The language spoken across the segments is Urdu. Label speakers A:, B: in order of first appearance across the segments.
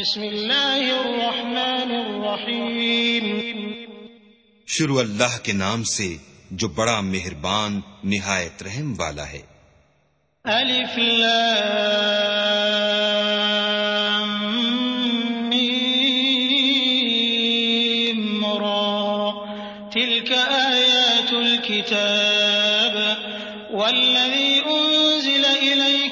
A: بسم اللہ الرحمن الرحیم۔
B: شروع اللہ کے نام سے جو بڑا مہربان نہایت رحم والا ہے۔
A: الف لام میم را۔ تلك آیات الكتاب والذی انزل الیک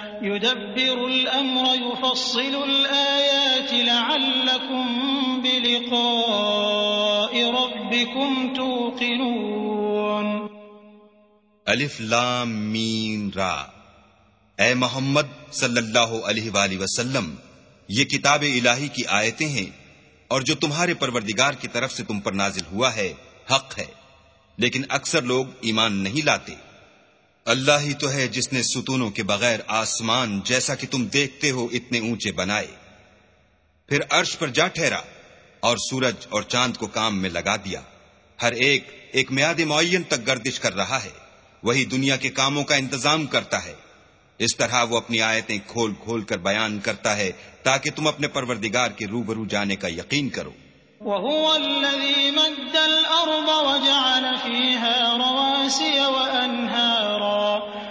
A: يدبر الأمر، يفصل الآيات لعلكم بلقاء ربكم توقنون.
B: الف لام میم را. اے محمد صلی اللہ علیہ وآلہ وسلم، یہ کتاب الہی کی آیتیں ہیں اور جو تمہارے پروردگار کی طرف سے تم پر نازل ہوا ہے، حق ہے۔ لیکن اکثر لوگ ایمان نہیں لاتے۔ اللہ ہی تو ہے جس نے ستونوں کے بغیر آسمان جیسا کہ تم دیکھتے ہو اتنے اونچے بنائے۔ پھر عرش پر جا ٹھہرا اور سورج اور چاند کو کام میں لگا دیا۔ ہر ایک ایک میاد معین تک گردش کر رہا ہے۔ وہی دنیا کے کاموں کا انتظام کرتا ہے۔ اس طرح وہ اپنی آیتیں کھول کھول کر بیان کرتا ہے تاکہ تم اپنے پروردگار کے روبرو جانے کا یقین کرو۔
A: وهو الذي مد الأرض وجعل فيها رواسي وأنهارا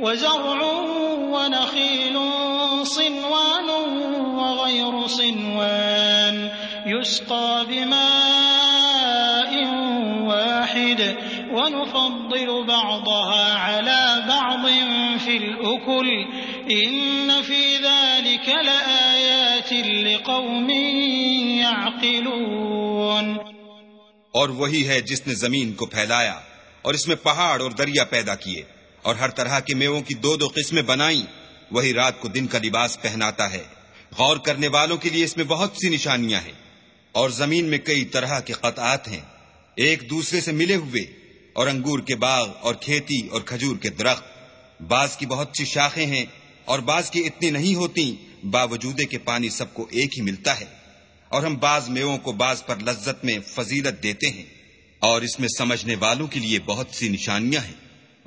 A: وزرع ونخيل صنوان وغير صنوان. يسقى بماء واحد ونفضل بعضها على بعض في الأكل. إن في ذلك لآيات لقوم يعقلون.
B: اور وہی ہے جس نے زمین کو پھیلایا اور اس میں پہاڑ اور دریا پیدا کیے۔ اور ہر طرح کے میووں کی دو دو قسمیں بنائیں، وہی رات کو دن کا لباس پہناتا ہے۔ غور کرنے والوں کے لیے اس میں بہت سی نشانیاں ہیں۔ اور زمین میں کئی طرح کے قطعات ہیں۔ ایک دوسرے سے ملے ہوئے، اور انگور کے باغ، اور کھیتی، اور کھجور کے درخت۔ بعض کی بہت سی شاخیں ہیں، اور بعض کی اتنی نہیں ہوتی باوجود کے پانی سب کو ایک ہی ملتا ہے۔ اور ہم بعض میووں کو بعض پر لذت میں فضیلت دیتے ہیں۔ اور اس میں سمجھنے والوں کے لیے بہت سی نشانیاں ہیں۔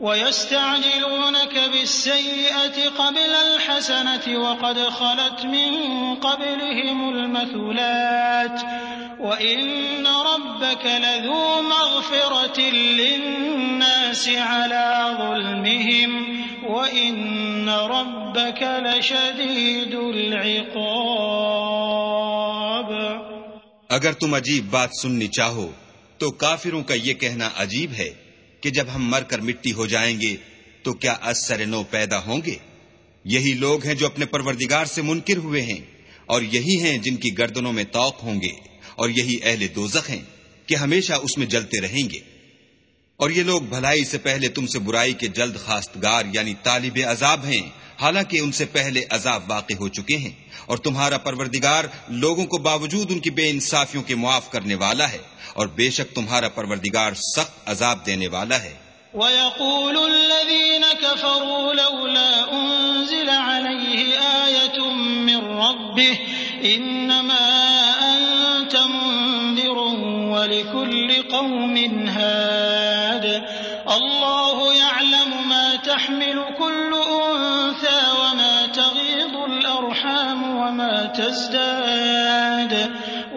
A: وَيَسْتَعْجِلُونَكَ بِالسَّيِّئَةِ قَبْلَ الْحَسَنَةِ وَقَدْ خَلَتْ مِن قَبْلِهِمُ الْمَثُلَاتُ وَإِنَّ رَبَّكَ لَذُو مَغْفِرَةٍ لِّلنَّاسِ عَلَىٰ ظُلْمِهِمْ وَإِنَّ رَبَّكَ لَشَدِيدُ الْعِقَابِ
B: اگر تم عجیب بات سننی چاہو تو کافروں کا یہ کہنا عجیب ہے کہ جب ہم مر کر مٹی ہو جائیں گے تو کیا اثر نو پیدا ہوں گے؟ یہی لوگ ہیں جو اپنے پروردگار سے منکر ہوئے ہیں اور یہی ہیں جن کی گردنوں میں توق ہوں گے اور یہی اہل دوزخ ہیں کہ ہمیشہ اس میں جلتے رہیں گے۔ اور یہ لوگ بھلائی سے پہلے تم سے برائی کے جلد خاستگار یعنی طالب عذاب ہیں، حالانکہ ان سے پہلے عذاب واقع ہو چکے ہیں اور تمہارا پروردگار لوگوں کو باوجود ان کی بے انصافیوں کے معاف کرنے والا ہے۔ اور بے شک تمہارا پروردگار سخت عذاب دینے والا ہے۔
A: وَيَقُولُ الَّذِينَ كَفَرُوا لَوْلَا أُنزِلَ عَلَيْهِ آيَةٌ مِّن رَّبِّهِ إِنَّمَا أَنتَ مُنذِرٌ وَلِكُلِّ قَوْمٍ هَادٍ الله يعلم ما تحمل كل أنثى وما تغيض الأرحام وما تزداد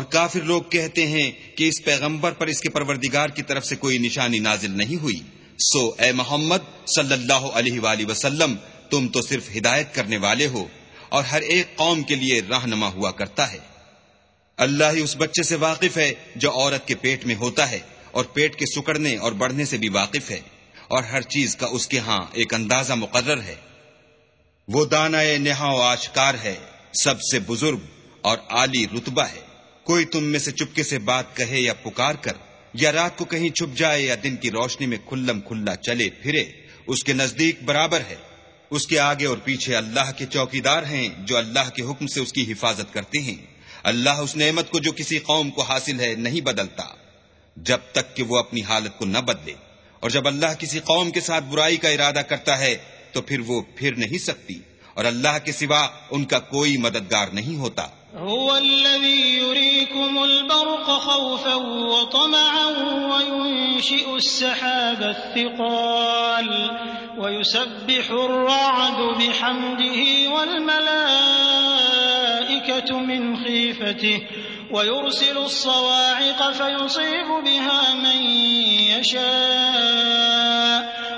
B: اور کافر لوگ کہتے ہیں کہ اس پیغمبر پر اس کے پروردگار کی طرف سے کوئی نشانی نازل نہیں ہوئی۔ سو اے محمد صلی اللہ علیہ وآلہ وسلم، تم تو صرف ہدایت کرنے والے ہو اور ہر ایک قوم کے لیے رہنما ہوا کرتا ہے۔ اللہ ہی اس بچے سے واقف ہے جو عورت کے پیٹ میں ہوتا ہے اور پیٹ کے سکڑنے اور بڑھنے سے بھی واقف ہے اور ہر چیز کا اس کے ہاں ایک اندازہ مقرر ہے۔ وہ دانا نہا و آشکار ہے، سب سے بزرگ اور عالی رتبہ ہے۔ کوئی تم میں سے چپکے سے بات کہے یا پکار کر، یا رات کو کہیں چھپ جائے یا دن کی روشنی میں کھلم کھلا چلے پھرے، اس کے نزدیک برابر ہے۔ اس کے آگے اور پیچھے اللہ کے چوکیدار ہیں جو اللہ کے حکم سے اس کی حفاظت کرتے ہیں۔ اللہ اس نعمت کو جو کسی قوم کو حاصل ہے نہیں بدلتا، جب تک کہ وہ اپنی حالت کو نہ بدلے۔ اور جب اللہ کسی قوم کے ساتھ برائی کا ارادہ کرتا ہے، تو پھر وہ پھر نہیں سکتی۔ اور اللہ کے سوا ان کا کوئی مددگار نہیں ہوتا۔
A: هو الذي يريكم البرق خوفا وطمعا وينشئ السحاب الثقال ويسبح الرعد بحمده والملائكة من خيفته ويرسل الصواعق فيصيب بها من يشاء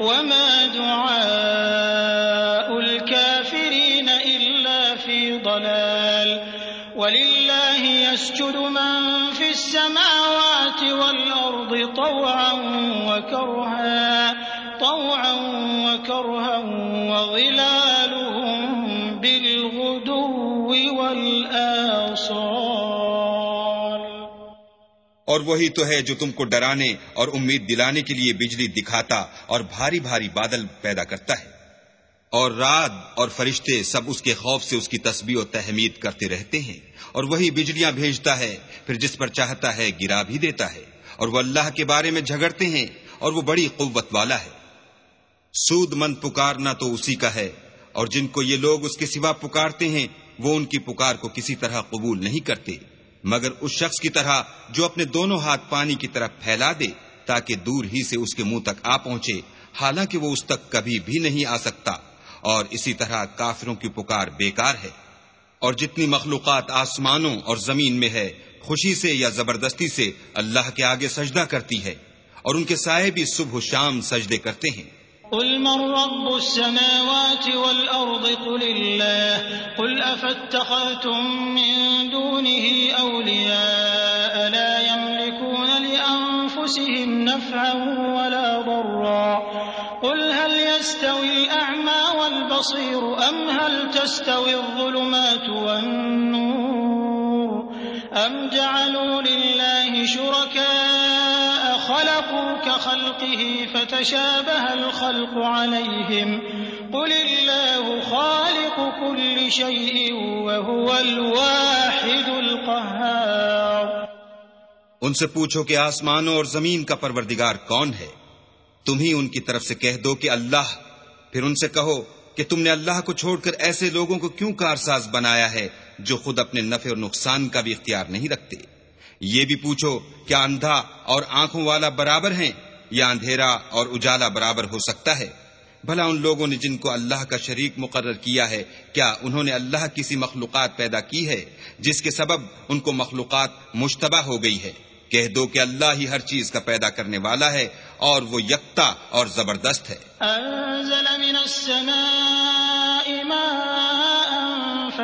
A: وما دعاء الكافرين إلا في ضلال ولله يسجد من في السماوات والأرض طوعا وكرها طوعا وكرها وظلالهم
B: اور وہی تو ہے جو تم کو ڈرانے اور امید دلانے کے لیے بجلی دکھاتا اور بھاری بھاری بادل پیدا کرتا ہے۔ اور رات اور فرشتے سب اس کے خوف سے اس کی تسبیح و تحمید کرتے رہتے ہیں۔ اور وہی بجلیاں بھیجتا ہے، پھر جس پر چاہتا ہے گرا بھی دیتا ہے۔ اور وہ اللہ کے بارے میں جھگڑتے ہیں اور وہ بڑی قوت والا ہے۔ سود مند پکارنا تو اسی کا ہے، اور جن کو یہ لوگ اس کے سوا پکارتے ہیں، وہ ان کی پکار کو کسی طرح قبول نہیں کرتے۔ مگر اس شخص کی طرح جو اپنے دونوں ہاتھ پانی کی طرف پھیلا دے تاکہ دور ہی سے اس کے منہ تک آ پہنچے، حالانکہ وہ اس تک کبھی بھی نہیں آ سکتا۔ اور اسی طرح کافروں کی پکار بیکار ہے۔ اور جتنی مخلوقات آسمانوں اور زمین میں ہے، خوشی سے یا زبردستی سے اللہ کے آگے سجدہ کرتی ہے اور ان کے سائے بھی صبح و شام سجدے کرتے ہیں۔
A: قل من رب السماوات والأرض قل الله قل أفاتخذتم من دونه أولياء لا يملكون لأنفسهم نفعا ولا ضرا قل هل يستوي الأعمى والبصير أم هل تستوي الظلمات والنور أم جعلوا لله شركاء خلقوا كخلقه فتشابه الخلق عليهم. قل الله خالق كل شيء وهو الواحد القهار.
B: ان سے پوچھو کہ آسمانوں اور زمین کا پروردگار کون ہے؟ تم ہی ان کی طرف سے کہہ دو کہ اللہ. پھر ان سے کہو کہ تم نے اللہ کو چھوڑ کر ایسے لوگوں کو کیوں کارساز بنایا ہے جو خود اپنے نفع اور نقصان کا بھی اختیار نہیں رکھتے؟ یہ بھی پوچھو کیا اندھا اور آنکھوں والا برابر ہیں یا اندھیرا اور اجالا برابر ہو سکتا ہے؟ بھلا ان لوگوں نے جن کو اللہ کا شریک مقرر کیا ہے، کیا انہوں نے اللہ کسی مخلوقات پیدا کی ہے، جس کے سبب ان کو مخلوقات مشتبہ ہو گئی ہے؟ کہہ دو کہ اللہ ہی ہر چیز کا پیدا کرنے والا ہے اور وہ یکتا اور زبردست ہے۔
A: انزل من السماء ماء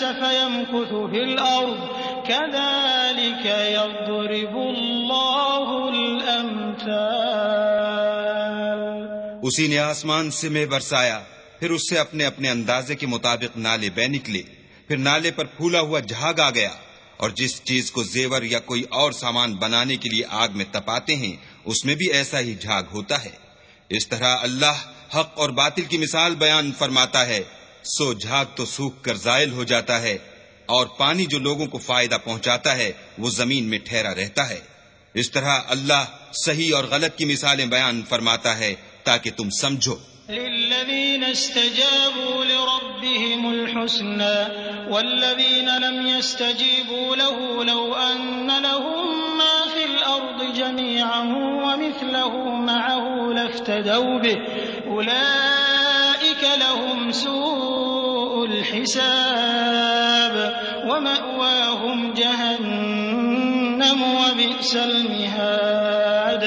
A: الناس فيمكث في الأرض. كذلك يضرب الله الأمثال.
B: اسی نے آسمان سے میں برسایا، پھر اس سے اپنے اپنے اندازے کے مطابق نالے بہ نکلے، پھر نالے پر پھولا ہوا جھاگ آ گیا، اور جس چیز کو زیور یا کوئی اور سامان بنانے کے لیے آگ میں تپاتے ہیں، اس میں بھی ایسا ہی جھاگ ہوتا ہے۔ اس طرح اللہ حق اور باطل کی مثال بیان فرماتا ہے۔ سو جھاگ تو سوکھ کر زائل ہو جاتا ہے اور پانی جو لوگوں کو فائدہ پہنچاتا ہے، وہ زمین میں ٹھہرا رہتا ہے۔ اس طرح اللہ صحیح اور غلط کی مثالیں بیان فرماتا ہے تاکہ تم سمجھو۔
A: للذين استجابوا لربهم الحسنى والذين لم يستجيبوا له لو أن لهم ما في الأرض جميعا ومثله معه لافتدوا به أولئك لهم سوء الحساب ومأواهم جهنم وبئس المهاد.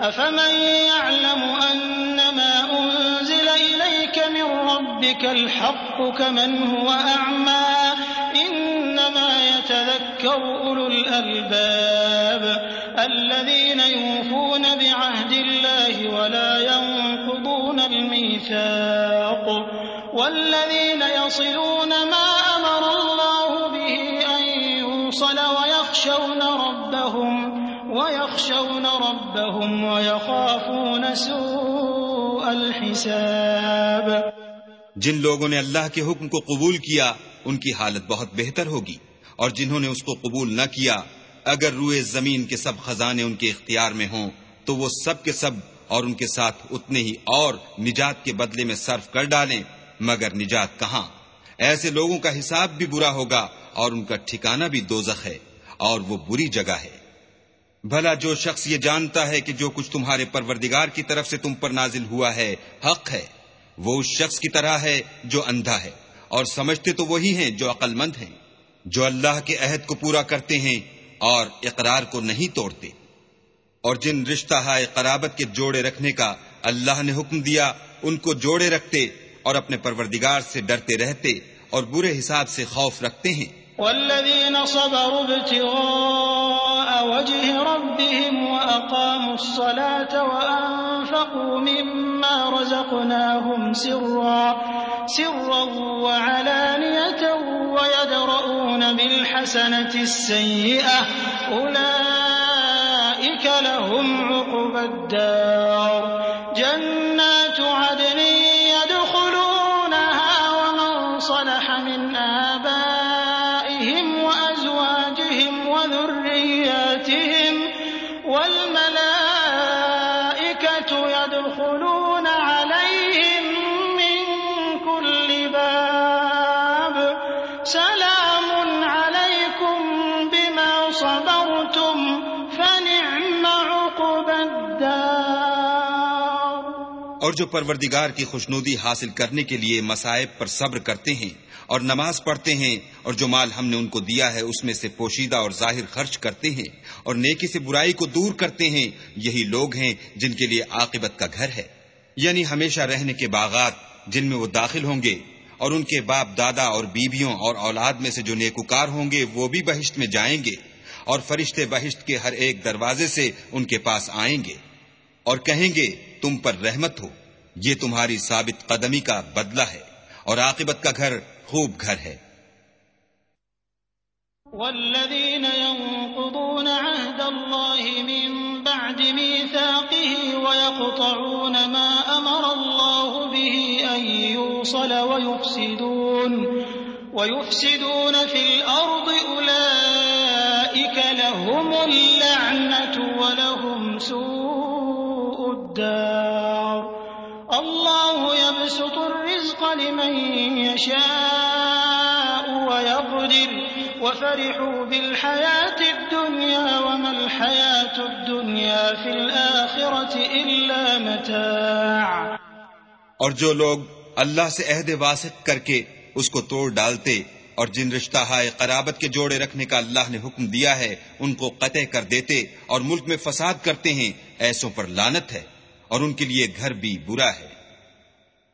A: أفمن يعلم أنما أنزل إليك من ربك الحق كمن هو أعمى؟ إنما يتذكر أولو الألباب الذين يوفون بعهد الله ولا ينقضون الميثاق والذين يصلون ما أمر الله به أن يوصل ويخشون ربهم ويخشون ربهم ويخافون سوء الحساب
B: جن لوگوں نے اللہ کے حکم کو قبول کیا، ان کی حالت بہت بہتر ہوگی۔ اور جنہوں نے اس کو قبول نہ کیا، اگر روئے زمین کے سب خزانے ان کے اختیار میں ہوں، تو وہ سب کے سب اور ان کے ساتھ اتنے ہی اور نجات کے بدلے میں صرف کر ڈالیں، مگر نجات کہاں؟ ایسے لوگوں کا حساب بھی برا ہوگا اور ان کا ٹھکانہ بھی دوزخ ہے اور وہ بری جگہ ہے۔ بھلا جو شخص یہ جانتا ہے کہ جو کچھ تمہارے پروردگار کی طرف سے تم پر نازل ہوا ہے، حق ہے۔ وہ اس شخص کی طرح ہے جو اندھا ہے، اور سمجھتے تو وہی ہیں جو عقل مند ہیں۔ جو اللہ کے عہد کو پورا کرتے ہیں اور اقرار کو نہیں توڑتے۔ اور جن رشتہ ہائے قرابت کے جوڑے رکھنے کا اللہ نے حکم دیا، ان کو جوڑے رکھتے اور اپنے پروردگار سے ڈرتے رہتے اور برے حساب سے خوف رکھتے ہیں۔
A: والذين صبروا ابتغاء وجه ربهم وأقاموا الصلاة وأنفقوا مما رزقناهم سرا سرا وعلانية ويدرؤون بالحسنة السيئة أولئك لهم عقب الدار.
B: اور جو پروردگار کی خوشنودی حاصل کرنے کے لیے مصائب پر صبر کرتے ہیں اور نماز پڑھتے ہیں اور جو مال ہم نے ان کو دیا ہے اس میں سے پوشیدہ اور ظاہر خرچ کرتے ہیں اور نیکی سے برائی کو دور کرتے ہیں، یہی لوگ ہیں جن کے لیے عاقبت کا گھر ہے۔ یعنی ہمیشہ رہنے کے باغات جن میں وہ داخل ہوں گے اور ان کے باپ، دادا اور بیویوں اور اولاد میں سے جو نیکوکار ہوں گے، وہ بھی بہشت میں جائیں گے اور فرشتے بہشت کے ہر ایک دروازے سے ان کے پاس آئیں گے اور کہیں گے، تم پر رحمت ہو۔ یہ تمہاری ثابت قدمی کا بدلہ ہے اور عاقبت کا گھر خوب گھر ہے۔
A: والذين ينقضون عهد الله من بعد ميثاقه ويقطعون ما أمر الله به أن يوصل ويفسدون, ويفسدون في الأرض أولئك لهم اللعنة ولهم سوء الدار۔ لمن يشاء ويقدر وفرحوا بالحياة الدنيا وما الحياة الدنيا في الآخرة إلا متاع.
B: اور جو لوگ اللہ سے عہد واسق کر کے اس کو توڑ ڈالتے اور جن رشتہ ہائے قرابت کے جوڑے رکھنے کا اللہ نے حکم دیا ہے، ان کو قطع کر دیتے اور ملک میں فساد کرتے ہیں، ایسوں پر لانت ہے اور ان کے لیے گھر بھی برا ہے۔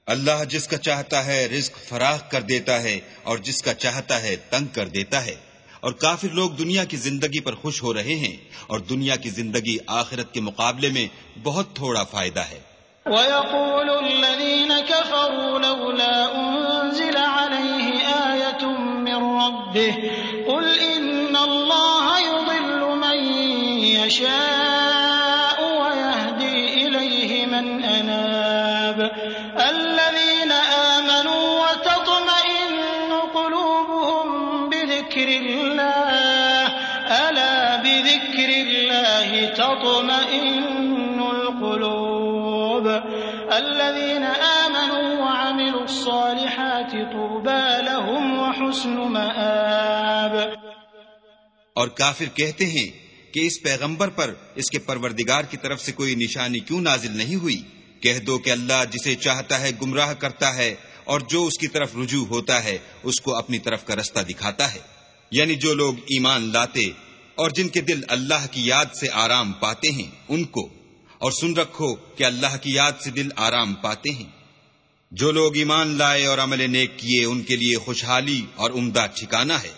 B: اللہ جس کا چاہتا ہے رزق فراخ کر دیتا ہے اور جس کا چاہتا ہے تنگ کر دیتا ہے۔ اور کافر لوگ دنیا کی زندگی پر خوش ہو رہے ہیں اور دنیا کی زندگی آخرت کے مقابلے میں بہت تھوڑا فائدہ ہے۔
A: وَيَقُولُ الَّذِينَ كَفَرُوا لَوْلَا أُنزِلَ عَلَيْهِ آيَةٌ مِّن رَّبِّهِ قُلْ إِنَّ اللَّهَ يُضِلُّ مَن يَشَاءُ
B: اور کافر کہتے ہیں کہ اس پیغمبر پر اس کے پروردگار کی طرف سے کوئی نشانی کیوں نازل نہیں ہوئی؟ کہہ دو کہ اللہ جسے چاہتا ہے گمراہ کرتا ہے اور جو اس کی طرف رجوع ہوتا ہے، اس کو اپنی طرف کا رستہ دکھاتا ہے۔ یعنی جو لوگ ایمان لاتے اور جن کے دل اللہ کی یاد سے آرام پاتے ہیں، ان کو۔ اور سن رکھو کہ اللہ کی یاد سے دل آرام پاتے ہیں۔ جو لوگ ایمان لائے اور عمل نیک کیے، ان کے لیے خوشحالی اور عمدہ ٹھکانا ہے۔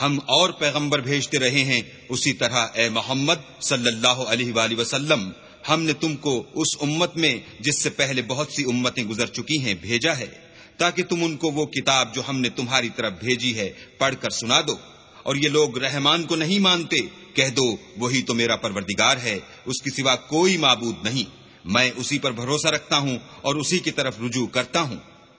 B: ہم اور پیغمبر بھیجتے رہے ہیں، اسی طرح اے محمد صلی اللہ علیہ وآلہ وسلم، ہم نے تم کو اس امت میں جس سے پہلے بہت سی امتیں گزر چکی ہیں بھیجا ہے، تاکہ تم ان کو وہ کتاب جو ہم نے تمہاری طرف بھیجی ہے پڑھ کر سنا دو۔ اور یہ لوگ رحمان کو نہیں مانتے، کہہ دو، وہی تو میرا پروردگار ہے، اس کی سوا کوئی معبود نہیں۔ میں اسی پر بھروسہ رکھتا ہوں اور اسی کی طرف رجوع کرتا ہوں۔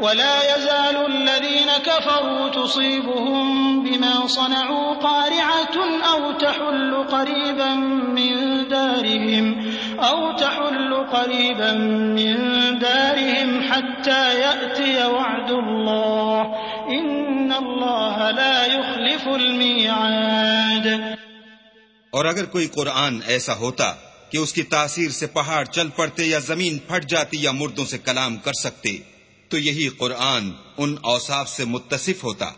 A: ولا يزال الذين كفروا تصيبهم بما صنعوا قارعة أو تحل قريبا من دارهم أو تحل قريبا من دارهم حتى يأتي وعد الله. إن الله لا يخلف الميعاد.
B: اور اگر کوئی قرآن ایسا ہوتا کہ اس کی تاثیر سے پہاڑ چل پڑتے یا زمین پھٹ جاتی یا مردوں سے کلام کر سکتے تو یہی قرآن ان اوصاف سے متصف ہوتا۔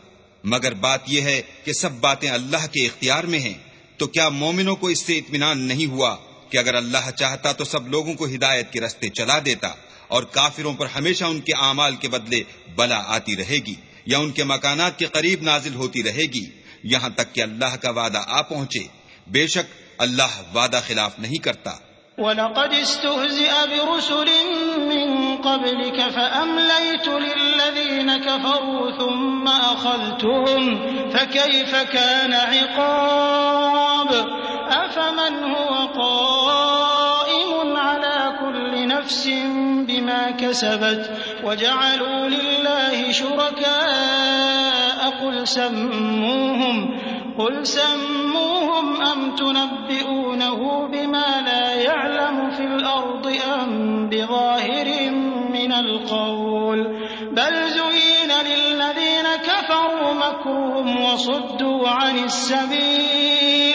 B: مگر بات یہ ہے کہ سب باتیں اللہ کے اختیار میں ہیں۔ تو کیا مومنوں کو اس سے اطمینان نہیں ہوا کہ اگر اللہ چاہتا تو سب لوگوں کو ہدایت کے رستے چلا دیتا اور کافروں پر ہمیشہ ان کے اعمال کے بدلے بلا آتی رہے گی یا ان کے مکانات کے قریب نازل ہوتی رہے گی؟ یہاں تک کہ اللہ کا وعدہ آ پہنچے۔ بے شک اللہ وعدہ خلاف نہیں کرتا۔
A: وَلَقَدِ اسْتُهْزِئَ بِرُسُلٍ مِّن قَبْلِكَ فَأَمْلَيْتُ لِلَّذِينَ كَفَرُوا ثُمَّ أَخَذْتُهُمْ، فَكَيْفَ كَانَ عِقَابِ؟ أَفَمَنْ هُوَ قَائِمٌ عَلَى كُلِّ نَفْسٍ نفس بما كسبت؟ وجعلوا لله شركاء، قل سموهم. قل سموهم أم تنبئونه بما لا يعلم في الأرض أم بظاهر من القول بل زين للذين كفروا مكرهم وصدوا عن السبيل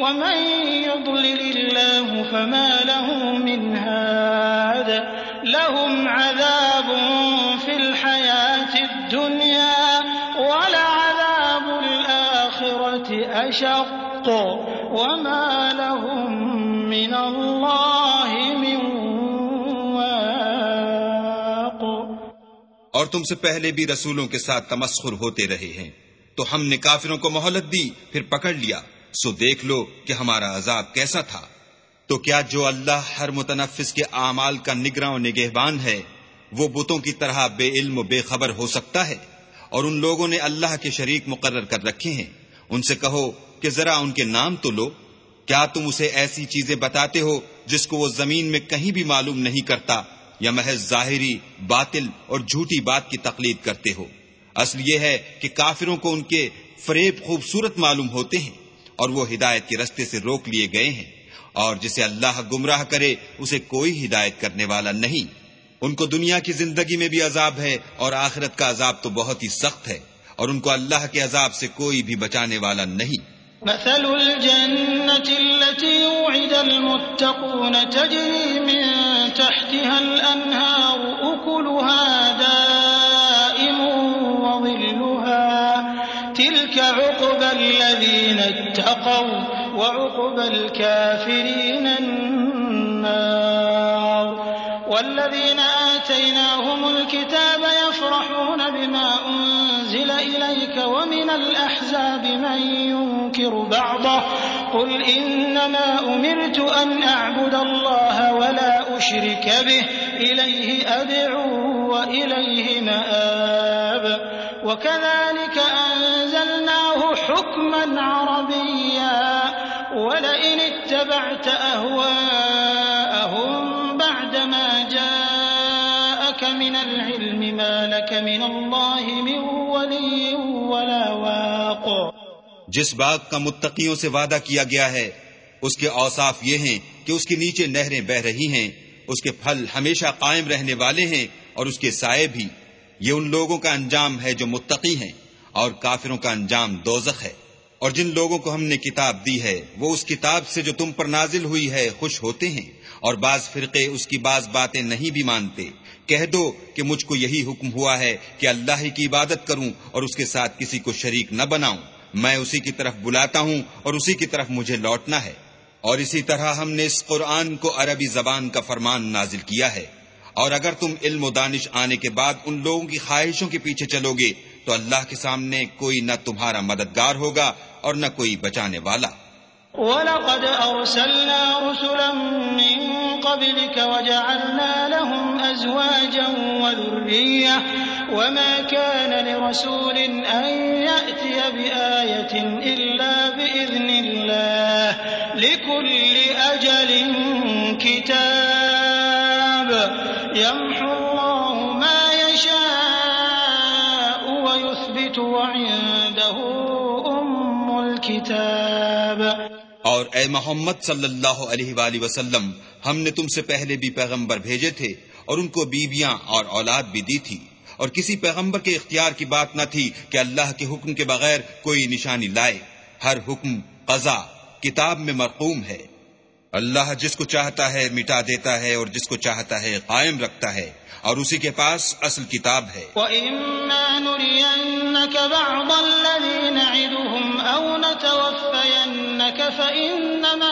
A: ومن يضلل الله فما له من هاد لهم عذاب في الحياة الدنيا أشق وما لهم من الله من واق
B: اور تم سے پہلے بھی رسولوں کے ساتھ تمسخر ہوتے رہے ہیں۔ تو ہم نے کافروں کو مہلت دی، پھر پکڑ لیا۔ سو دیکھ لو کہ ہمارا عذاب کیسا تھا۔ تو کیا جو اللہ ہر متنفس کے اعمال کا نگراں و نگہبان ہے، وہ بتوں کی طرح بے علم و بے خبر ہو سکتا ہے؟ اور ان لوگوں نے اللہ کے شریک مقرر کر رکھے ہیں۔ ان سے کہو کہ ذرا ان کے نام تو لو۔ کیا تم اسے ایسی چیزیں بتاتے ہو جس کو وہ زمین میں کہیں بھی معلوم نہیں کرتا یا محض ظاہری، باطل اور جھوٹی بات کی تقلید کرتے ہو؟ اصل یہ ہے کہ کافروں کو ان کے فریب خوبصورت معلوم ہوتے ہیں اور وہ ہدایت کے رستے سے روک لیے گئے ہیں۔ اور جسے اللہ گمراہ کرے، اسے کوئی ہدایت کرنے والا نہیں۔ ان کو دنیا کی زندگی میں بھی عذاب ہے اور آخرت کا عذاب تو بہت ہی سخت ہے۔ اور ان کو اللہ کے عذاب سے کوئی بھی بچانے والا نہیں۔
A: مثل الجنة التي وعد المتقون تجري من تحتها الأنهار، أكلها دائم وظلها. تلك عقب الذين اتقوا وعقب الكافرين النار. والذين آتيناهم الكتاب يفرحون بما أنزل إليك ومن الأحزاب من ينكر بعضه قل إنما أمرت أن أعبد الله ولا أشرك به إليه أدعو وإليه مآب وكذلك أنزلناه حكما عربيا ولئن اتبعت أهواءهم لك من الله من ولي ولا واق.
B: جس باغ کا متقیوں سے وعدہ کیا گیا ہے، اس کے اوصاف یہ ہیں کہ اس کے نیچے نہریں بہ رہی ہیں، اس کے پھل ہمیشہ قائم رہنے والے ہیں اور اس کے سائے بھی۔ یہ ان لوگوں کا انجام ہے جو متقی ہیں اور کافروں کا انجام دوزخ ہے۔ اور جن لوگوں کو ہم نے کتاب دی ہے، وہ اس کتاب سے جو تم پر نازل ہوئی ہے، خوش ہوتے ہیں اور بعض فرقے اس کی بعض باتیں نہیں بھی مانتے۔ کہہ دو کہ مجھ کو یہی حکم ہوا ہے کہ اللہ ہی کی عبادت کروں اور اس کے ساتھ کسی کو شریک نہ بناؤں۔ میں اسی کی طرف بلاتا ہوں اور اسی کی طرف مجھے لوٹنا ہے۔ اور اسی طرح ہم نے اس قرآن کو عربی زبان کا فرمان نازل کیا ہے۔ اور اگر تم علم و دانش آنے کے بعد ان لوگوں کی خواہشوں کے پیچھے چلو گے، تو اللہ کے سامنے کوئی نہ تمہارا مددگار ہوگا اور نہ کوئی بچانے والا۔
A: وَلَقَدْ أَرْسَلْنَا رُسُلًا مِّن قَبْلِكَ وَجَعَلْنَا لَهُمْ أَزْوَاجًا وَذُرِّيَّةً وَمَا كَانَ لِرَسُولٍ أَن يَأْتِيَ بِآيَةٍ إِلَّا بِإِذْنِ اللَّهِ لِكُلِّ أَجَلٍ كِتَابٌ يَمْحُو اللَّهُ مَا يَشَاءُ وَيُثْبِتُ وَعِندَهُ أُمُّ الْكِتَابِ.
B: اور اے محمد صلی اللہ علیہ وآلہ وسلم ہم نے تم سے پہلے بھی پیغمبر بھیجے تھے اور ان کو بیویاں اور اولاد بھی دی تھی۔ اور کسی پیغمبر کے اختیار کی بات نہ تھی کہ اللہ کے حکم کے بغیر کوئی نشانی لائے۔ ہر حکم قضا کتاب میں مرقوم ہے۔ اللہ جس کو چاہتا ہے مٹا دیتا ہے اور جس کو چاہتا ہے قائم رکھتا ہے۔ اور اسی کے پاس اصل کتاب ہے۔
A: وَإِمَّا نُرِيَنَّكَ بَعْضَ أَوْ نَتَوَفَّيَنَّكَ فَإِنَّمَا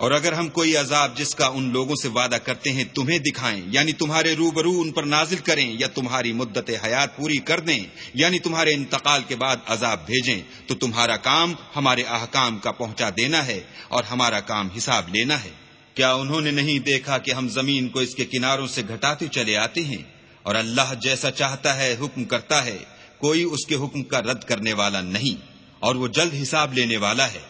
B: اور اگر ہم کوئی عذاب جس کا ان لوگوں سے وعدہ کرتے ہیں تمہیں دکھائیں یعنی تمہارے روبرو ان پر نازل کریں یا تمہاری مدت حیات پوری کر دیں یعنی تمہارے انتقال کے بعد عذاب بھیجیں، تو تمہارا کام ہمارے احکام کا پہنچا دینا ہے اور ہمارا کام حساب لینا ہے۔ کیا انہوں نے نہیں دیکھا کہ ہم زمین کو اس کے کناروں سے گھٹاتے چلے آتے ہیں؟ اور اللہ جیسا چاہتا ہے حکم کرتا ہے، کوئی اس کے حکم کا رد کرنے والا نہیں، اور وہ جلد حساب لینے والا ہے۔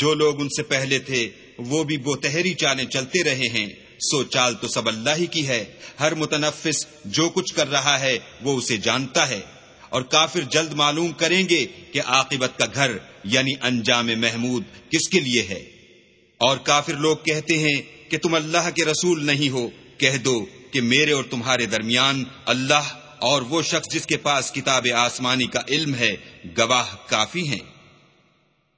B: جو لوگ ان سے پہلے تھے، وہ بھی بہتری چالیں چلتے رہے ہیں۔ سو چال تو سب اللہ ہی کی ہے۔ ہر متنفس جو کچھ کر رہا ہے، وہ اسے جانتا ہے۔ اور کافر جلد معلوم کریں گے کہ عاقبت کا گھر یعنی انجام محمود، کس کے لیے ہے۔ اور کافر لوگ کہتے ہیں کہ تم اللہ کے رسول نہیں ہو۔ کہہ دو کہ میرے اور تمہارے درمیان اللہ اور وہ شخص جس کے پاس کتاب آسمانی کا علم ہے، گواہ کافی ہیں۔